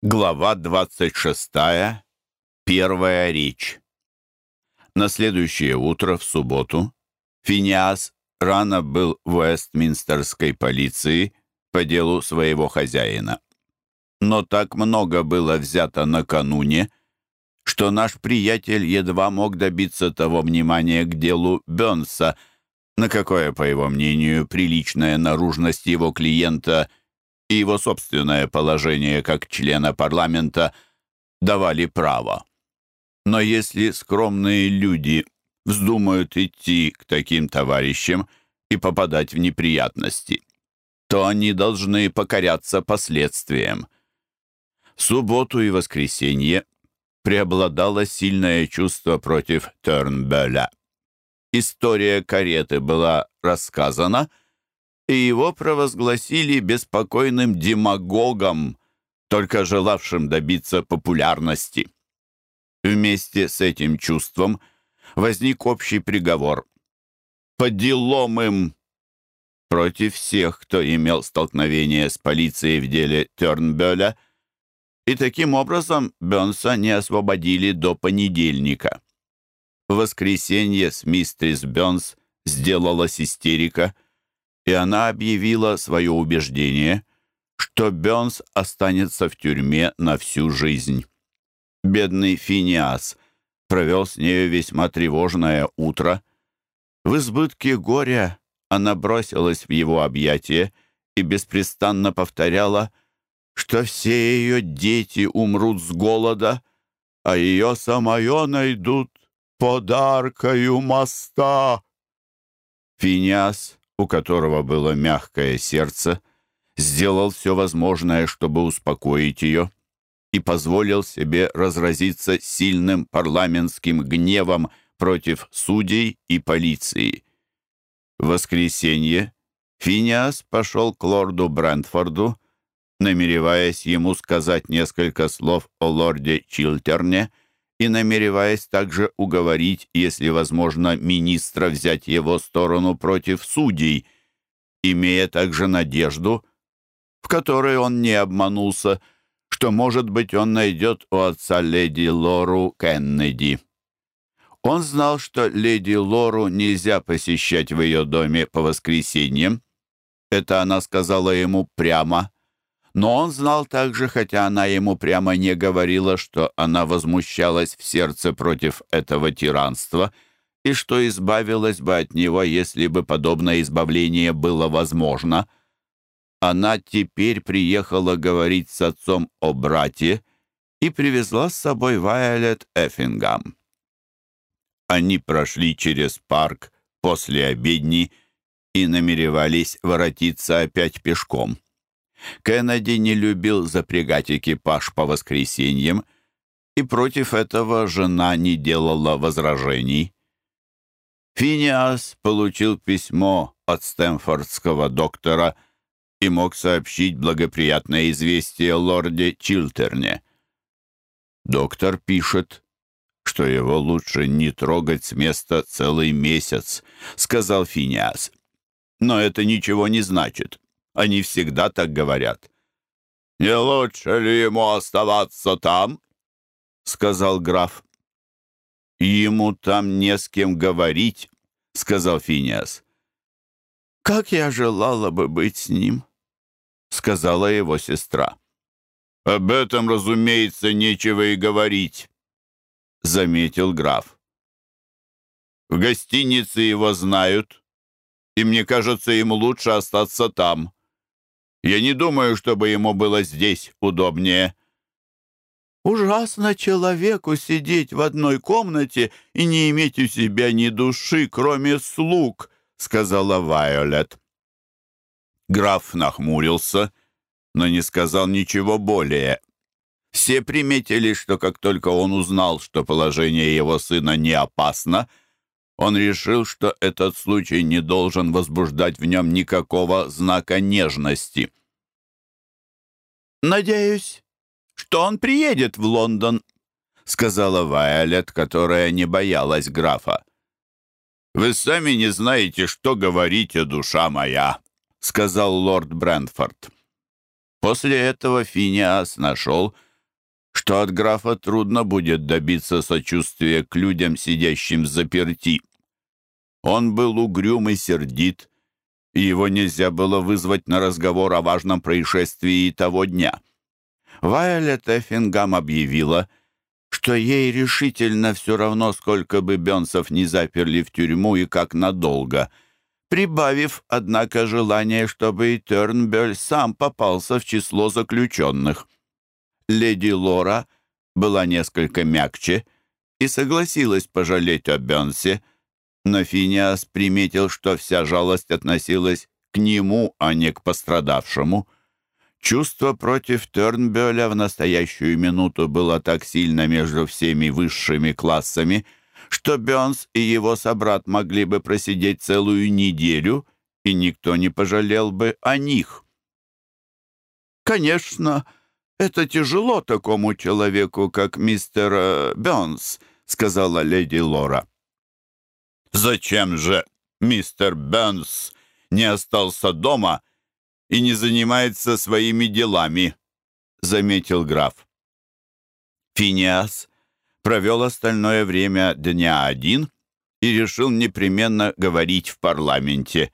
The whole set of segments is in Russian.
Глава 26. Первая речь. На следующее утро, в субботу, Финиас рано был в Вестминстерской полиции по делу своего хозяина. Но так много было взято накануне, что наш приятель едва мог добиться того внимания к делу Бёнса, на какое, по его мнению, приличная наружность его клиента – и его собственное положение как члена парламента давали право. Но если скромные люди вздумают идти к таким товарищам и попадать в неприятности, то они должны покоряться последствиям. В субботу и воскресенье преобладало сильное чувство против Тернбеля. История кареты была рассказана — и его провозгласили беспокойным демагогом, только желавшим добиться популярности. Вместе с этим чувством возник общий приговор. По делам им против всех, кто имел столкновение с полицией в деле Тернбёля, и таким образом Бёнса не освободили до понедельника. В воскресенье с мистерис Бёнс сделалась истерика — и она объявила свое убеждение, что Бёнс останется в тюрьме на всю жизнь. Бедный Финиас провел с нею весьма тревожное утро. В избытке горя она бросилась в его объятия и беспрестанно повторяла, что все ее дети умрут с голода, а ее самое найдут подаркою моста. Финиас у которого было мягкое сердце, сделал все возможное, чтобы успокоить ее, и позволил себе разразиться сильным парламентским гневом против судей и полиции. В воскресенье Финиас пошел к лорду Брентфорду, намереваясь ему сказать несколько слов о лорде Чилтерне — и намереваясь также уговорить, если возможно, министра взять его сторону против судей, имея также надежду, в которой он не обманулся, что, может быть, он найдет у отца леди Лору Кеннеди. Он знал, что леди Лору нельзя посещать в ее доме по воскресеньям. Это она сказала ему прямо — но он знал также, хотя она ему прямо не говорила, что она возмущалась в сердце против этого тиранства и что избавилась бы от него, если бы подобное избавление было возможно. Она теперь приехала говорить с отцом о брате и привезла с собой Вайолет Эффингам. Они прошли через парк после обедни и намеревались воротиться опять пешком. Кеннеди не любил запрягать экипаж по воскресеньям, и против этого жена не делала возражений. Финиас получил письмо от стэнфордского доктора и мог сообщить благоприятное известие лорде Чилтерне. Доктор пишет, что его лучше не трогать с места целый месяц, сказал Финиас. Но это ничего не значит. Они всегда так говорят. «Не лучше ли ему оставаться там?» — сказал граф. «Ему там не с кем говорить», — сказал Финиас. «Как я желала бы быть с ним», — сказала его сестра. «Об этом, разумеется, нечего и говорить», — заметил граф. «В гостинице его знают, и мне кажется, ему лучше остаться там. Я не думаю, чтобы ему было здесь удобнее». «Ужасно человеку сидеть в одной комнате и не иметь у себя ни души, кроме слуг», — сказала Вайолет. Граф нахмурился, но не сказал ничего более. Все приметили, что как только он узнал, что положение его сына не опасно, он решил, что этот случай не должен возбуждать в нем никакого знака нежности. «Надеюсь, что он приедет в Лондон», — сказала Вайолет, которая не боялась графа. «Вы сами не знаете, что говорите, душа моя», — сказал лорд Брентфорд. После этого Финиас нашел, что от графа трудно будет добиться сочувствия к людям, сидящим в заперти. Он был угрюм и сердит, и его нельзя было вызвать на разговор о важном происшествии того дня. Вайолет Эффингам объявила, что ей решительно все равно, сколько бы Бенсов не заперли в тюрьму и как надолго, прибавив, однако, желание, чтобы и Тернбель сам попался в число заключенных. Леди Лора была несколько мягче и согласилась пожалеть о Бенсе, но Финиас приметил, что вся жалость относилась к нему, а не к пострадавшему. Чувство против Тернбёля в настоящую минуту было так сильно между всеми высшими классами, что Бёнс и его собрат могли бы просидеть целую неделю, и никто не пожалел бы о них. «Конечно, это тяжело такому человеку, как мистер э, Бёнс», — сказала леди Лора. Зачем же мистер Бенс не остался дома и не занимается своими делами?» — заметил граф. Финиас провел остальное время дня один и решил непременно говорить в парламенте.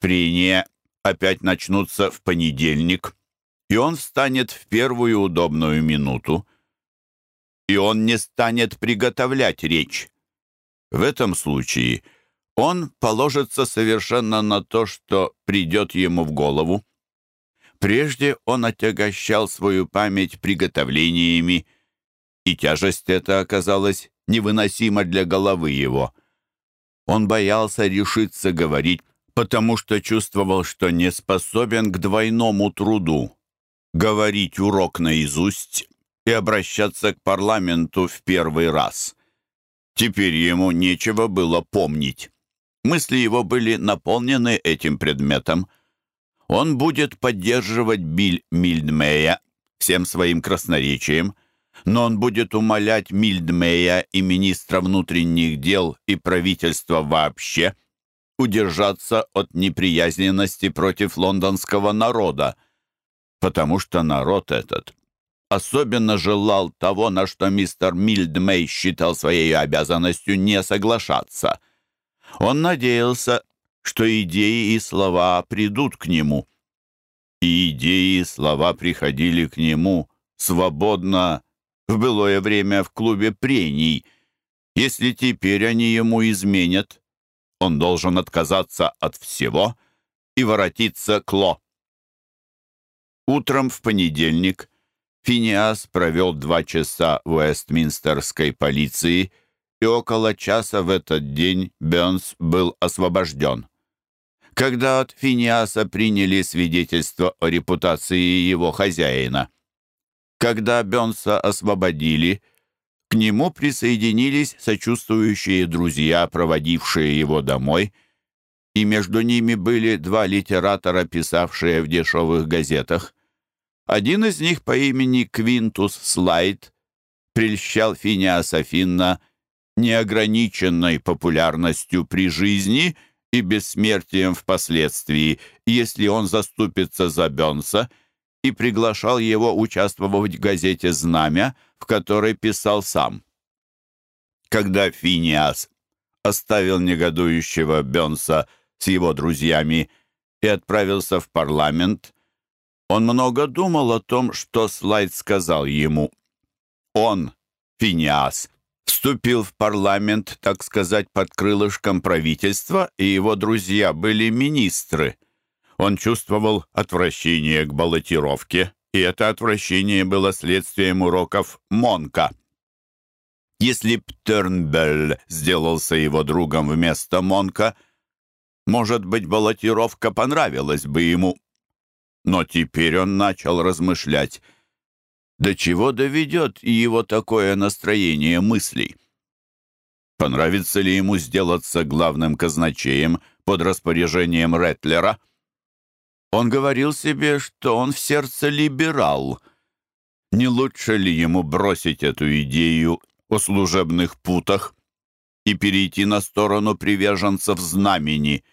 Прения опять начнутся в понедельник, и он встанет в первую удобную минуту. И он не станет приготовлять речь. В этом случае он положится совершенно на то, что придет ему в голову. Прежде он отягощал свою память приготовлениями, и тяжесть эта оказалась невыносима для головы его. Он боялся решиться говорить, потому что чувствовал, что не способен к двойному труду — говорить урок наизусть и обращаться к парламенту в первый раз. Теперь ему нечего было помнить. Мысли его были наполнены этим предметом. Он будет поддерживать Биль Мильдмея всем своим красноречием, но он будет умолять Мильдмея и министра внутренних дел и правительства вообще удержаться от неприязненности против лондонского народа, потому что народ этот особенно желал того, на что мистер Мильдмей считал своей обязанностью не соглашаться. Он надеялся, что идеи и слова придут к нему. И идеи и слова приходили к нему свободно в былое время в клубе прений. Если теперь они ему изменят, он должен отказаться от всего и воротиться к Ло. Утром в понедельник Финиас провел два часа в Уэстминстерской полиции, и около часа в этот день Бёрнс был освобожден. Когда от Финиаса приняли свидетельство о репутации его хозяина. Когда Бёрнса освободили, к нему присоединились сочувствующие друзья, проводившие его домой, и между ними были два литератора, писавшие в дешевых газетах. Один из них по имени Квинтус Слайд прельщал Финиаса Финна неограниченной популярностью при жизни и бессмертием впоследствии, если он заступится за Бенса, и приглашал его участвовать в газете «Знамя», в которой писал сам. Когда Финиас оставил негодующего Бенса с его друзьями и отправился в парламент, он много думал о том, что Слайд сказал ему. Он, Финиас, вступил в парламент, так сказать, под крылышком правительства, и его друзья были министры. Он чувствовал отвращение к баллотировке, и это отвращение было следствием уроков Монка. Если б Тернбелл сделался его другом вместо Монка, может быть, баллотировка понравилась бы ему. Но теперь он начал размышлять, до чего доведет его такое настроение мыслей. Понравится ли ему сделаться главным казначеем под распоряжением Ретлера? Он говорил себе, что он в сердце либерал. Не лучше ли ему бросить эту идею о служебных путах и перейти на сторону приверженцев знамени?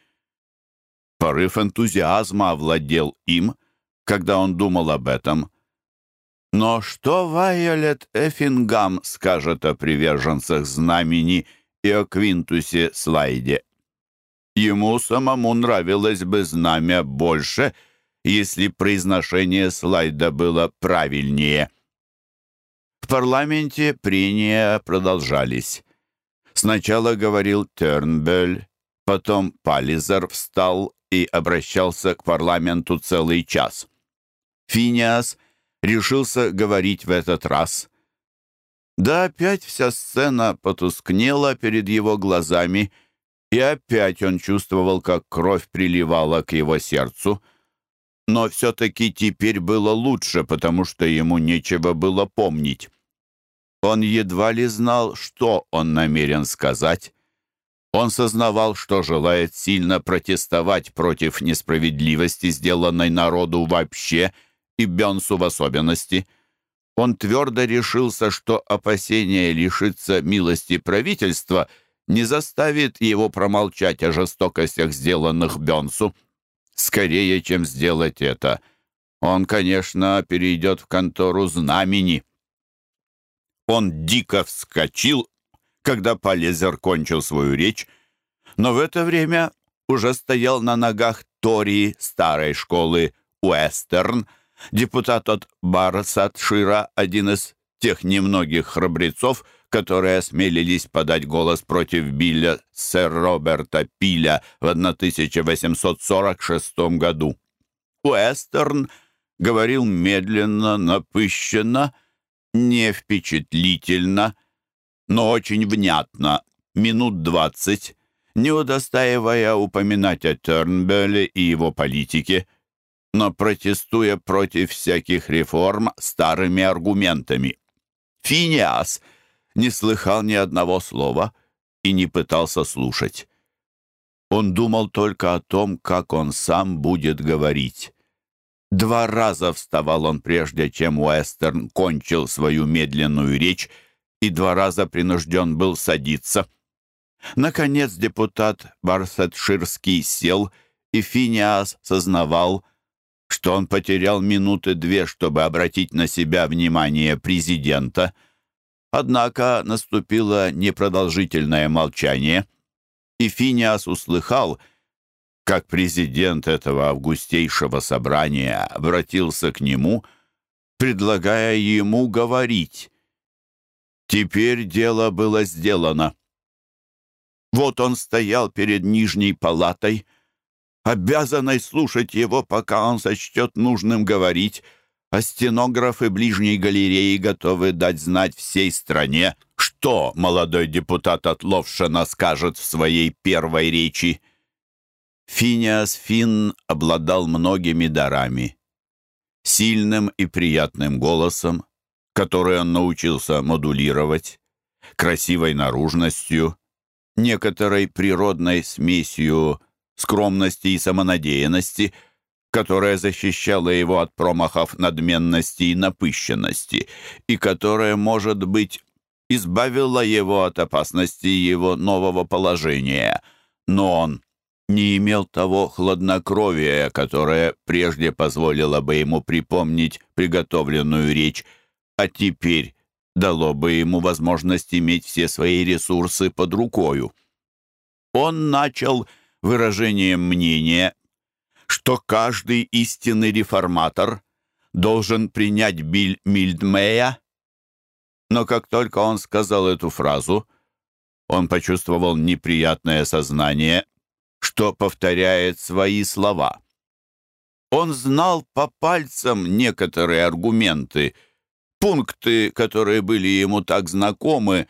Порыв энтузиазма овладел им — когда он думал об этом. Но что Вайолет Эффингам скажет о приверженцах знамени и о Квинтусе Слайде? Ему самому нравилось бы знамя больше, если произношение слайда было правильнее. В парламенте прения продолжались. Сначала говорил Тернбель, потом Паллизер встал и обращался к парламенту целый час. Финиас решился говорить в этот раз. Да опять вся сцена потускнела перед его глазами, и опять он чувствовал, как кровь приливала к его сердцу. Но все-таки теперь было лучше, потому что ему нечего было помнить. Он едва ли знал, что он намерен сказать. Он сознавал, что желает сильно протестовать против несправедливости, сделанной народу вообще — и Бенсу в особенности. Он твердо решился, что опасение лишиться милости правительства не заставит его промолчать о жестокостях, сделанных Бенсу. Скорее, чем сделать это, он, конечно, перейдет в контору знамени. Он дико вскочил, когда Полезер кончил свою речь, но в это время уже стоял на ногах Тори старой школы Уэстерн, Депутат от Барсатшира, один из тех немногих храбрецов, которые осмелились подать голос против Билля сэр Роберта Пиля в 1846 году. Уэстерн говорил медленно, напыщенно, не впечатлительно, но очень внятно, минут двадцать, не удостаивая упоминать о Тернбелле и его политике, но протестуя против всяких реформ старыми аргументами. Финиас не слыхал ни одного слова и не пытался слушать. Он думал только о том, как он сам будет говорить. Два раза вставал он прежде, чем Уэстерн кончил свою медленную речь, и два раза принужден был садиться. Наконец депутат Барсетширский сел, и Финиас сознавал, что он потерял минуты две, чтобы обратить на себя внимание президента. Однако наступило непродолжительное молчание, и Финиас услыхал, как президент этого августейшего собрания обратился к нему, предлагая ему говорить. Теперь дело было сделано. Вот он стоял перед Нижней палатой, обязанной слушать его, пока он сочтет нужным говорить, а стенографы ближней галереи готовы дать знать всей стране, что молодой депутат от Ловшина скажет в своей первой речи. Финиас Финн обладал многими дарами. Сильным и приятным голосом, который он научился модулировать, красивой наружностью, некоторой природной смесью скромности и самонадеянности, которая защищала его от промахов надменности и напыщенности, и которая, может быть, избавила его от опасности его нового положения. Но он не имел того хладнокровия, которое прежде позволило бы ему припомнить приготовленную речь, а теперь дало бы ему возможность иметь все свои ресурсы под рукою. Он начал выражением мнения, что каждый истинный реформатор должен принять Биль Мильдмея, но как только он сказал эту фразу, он почувствовал неприятное сознание, что повторяет свои слова. Он знал по пальцам некоторые аргументы, пункты, которые были ему так знакомы,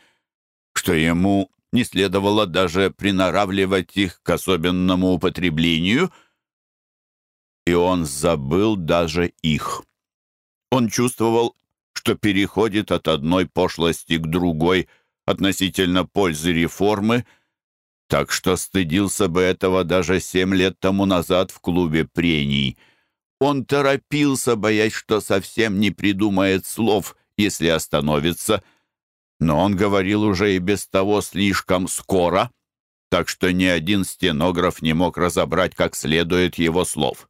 что ему не следовало даже приноравливать их к особенному употреблению, и он забыл даже их. Он чувствовал, что переходит от одной пошлости к другой относительно пользы реформы, так что стыдился бы этого даже семь лет тому назад в клубе прений. Он торопился, боясь, что совсем не придумает слов, если остановится — но он говорил уже и без того слишком скоро, так что ни один стенограф не мог разобрать как следует его слов.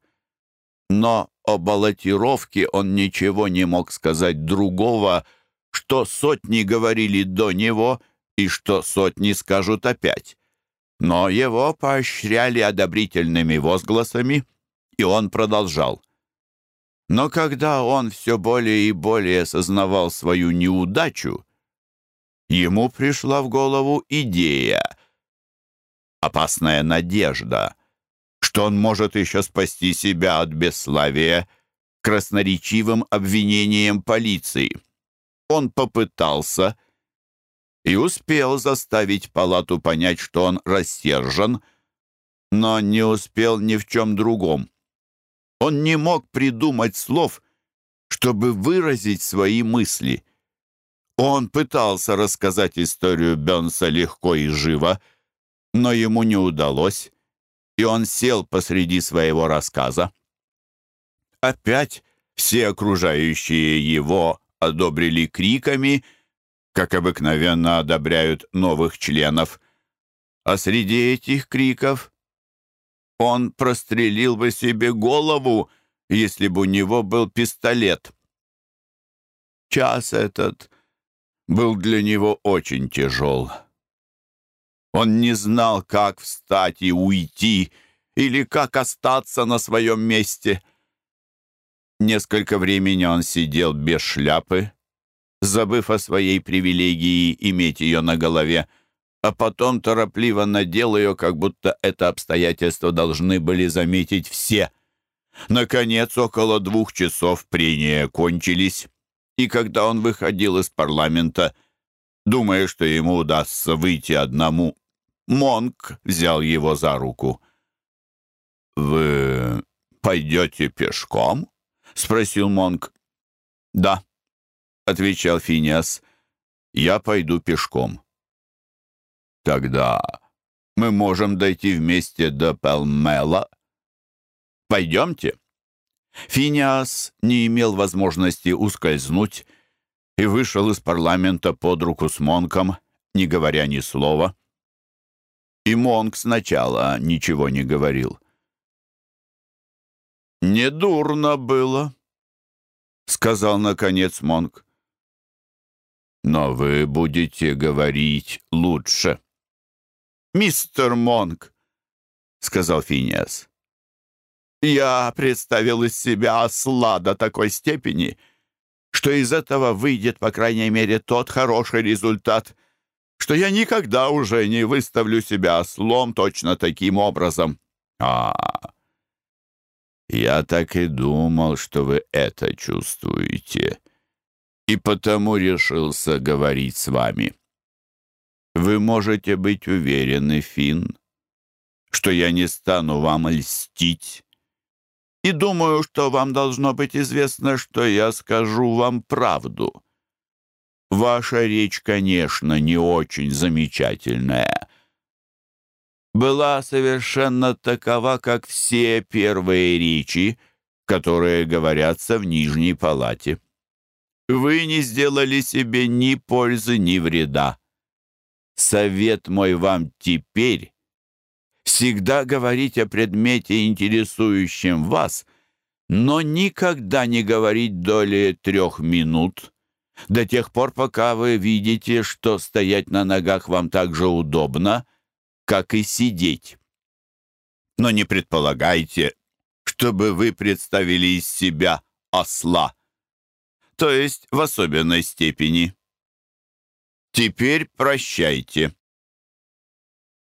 Но о баллотировке он ничего не мог сказать другого, что сотни говорили до него и что сотни скажут опять. Но его поощряли одобрительными возгласами, и он продолжал. Но когда он все более и более осознавал свою неудачу, ему пришла в голову идея, опасная надежда, что он может еще спасти себя от бесславия красноречивым обвинением полиции. Он попытался и успел заставить палату понять, что он рассержен, но не успел ни в чем другом. Он не мог придумать слов, чтобы выразить свои мысли. Он пытался рассказать историю Бенса легко и живо, но ему не удалось, и он сел посреди своего рассказа. Опять все окружающие его одобрили криками — как обыкновенно одобряют новых членов. А среди этих криков он прострелил бы себе голову, если бы у него был пистолет. Час этот был для него очень тяжел. Он не знал, как встать и уйти, или как остаться на своем месте. Несколько времени он сидел без шляпы, забыв о своей привилегии иметь ее на голове, а потом торопливо надел ее, как будто это обстоятельство должны были заметить все. Наконец, около двух часов прения кончились, и когда он выходил из парламента, думая, что ему удастся выйти одному, Монк взял его за руку. «Вы пойдете пешком?» — спросил Монк. «Да», — отвечал Финиас. «Я пойду пешком». «Тогда мы можем дойти вместе до Пелмела. Пойдемте». Финиас не имел возможности ускользнуть и вышел из парламента под руку с Монком, не говоря ни слова. И Монк сначала ничего не говорил. «Недурно было», — сказал, наконец, Монк. Но вы будете говорить лучше. «Мистер Монк», — сказал Финиас, — «я представил из себя осла до такой степени, что из этого выйдет, по крайней мере, тот хороший результат, что я никогда уже не выставлю себя ослом точно таким образом». «А, я так и думал, что вы это чувствуете», и потому решился говорить с вами. Вы можете быть уверены, Финн, что я не стану вам льстить. И думаю, что вам должно быть известно, что я скажу вам правду. Ваша речь, конечно, не очень замечательная. Была совершенно такова, как все первые речи, которые говорятся в Нижней палате. Вы не сделали себе ни пользы, ни вреда. Совет мой вам теперь — всегда говорить о предмете, интересующем вас, но никогда не говорить долее трех минут, до тех пор, пока вы видите, что стоять на ногах вам так же удобно, как и сидеть. Но не предполагайте, чтобы вы представили из себя осла то есть в особенной степени. Теперь прощайте.